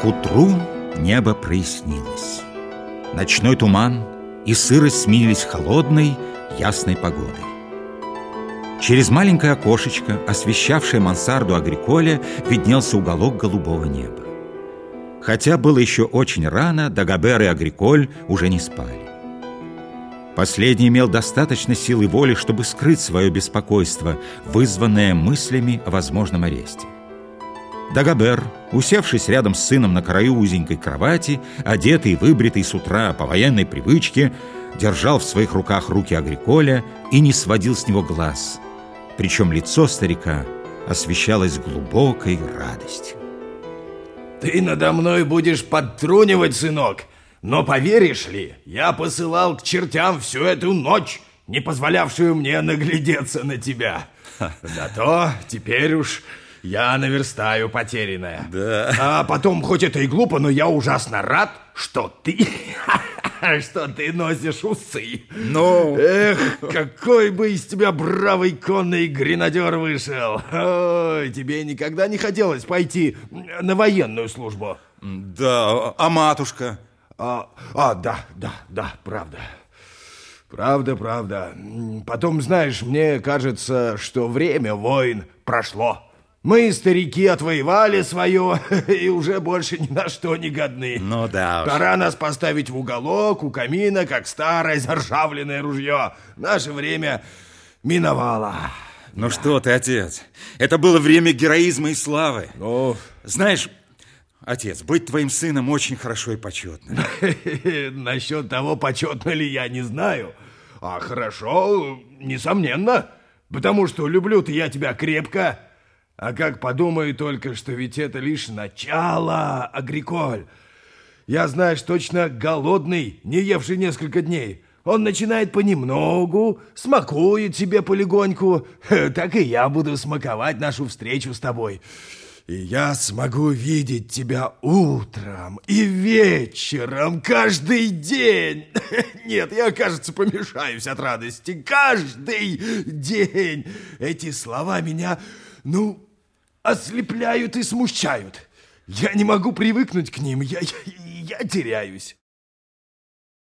К утру небо прояснилось. Ночной туман и сырость сменились холодной, ясной погодой. Через маленькое окошечко, освещавшее мансарду Агриколя, виднелся уголок голубого неба. Хотя было еще очень рано, Дагобер и Агриколь уже не спали. Последний имел достаточно силы воли, чтобы скрыть свое беспокойство, вызванное мыслями о возможном аресте. Дагобер, усевшись рядом с сыном на краю узенькой кровати, одетый и выбритый с утра по военной привычке, держал в своих руках руки Агриколя и не сводил с него глаз. Причем лицо старика освещалось глубокой радостью. Ты надо мной будешь подтрунивать, сынок, но поверишь ли, я посылал к чертям всю эту ночь, не позволявшую мне наглядеться на тебя. Зато теперь уж я наверстаю потерянное. Да. А потом, хоть это и глупо, но я ужасно рад, что ты... что ты носишь усы. Ну... Эх, какой бы из тебя бравый конный гренадер вышел. Ой, тебе никогда не хотелось пойти на военную службу? Да, а матушка? А, а да, да, да, правда. Правда, правда. Потом, знаешь, мне кажется, что время войн прошло. Мы, старики, отвоевали свое и уже больше ни на что не годны. Ну да уж. Пора нас поставить в уголок у камина, как старое заржавленное ружье. Наше время миновало. Ну что ты, отец, это было время героизма и славы. Ну, Знаешь, отец, быть твоим сыном очень хорошо и почетно. насчет того, почетно ли я, не знаю. А хорошо, несомненно. Потому что люблю-то я тебя крепко. А как подумаю только, что ведь это лишь начало, Агриколь. Я, знаешь, точно голодный, не евший несколько дней. Он начинает понемногу, смакует себе полегоньку. Так и я буду смаковать нашу встречу с тобой. И я смогу видеть тебя утром и вечером, каждый день. Нет, я, кажется, помешаюсь от радости. Каждый день. Эти слова меня, ну, ослепляют и смущают. Я не могу привыкнуть к ним, я, я, я теряюсь.